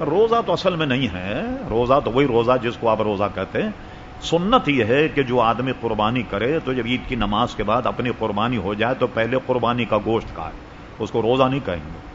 روزہ تو اصل میں نہیں ہے، روزہ تو وہی روزہ جس کو آپ روزہ کہتے ہیں۔ سنت یہ ہے کہ جو آدمی قربانی کرے تو جب عید کی نماز کے بعد اپنی قربانی ہو جائے تو پہلے قربانی کا گوشت کھائے، اس کو روزہ نہیں کہیں گے۔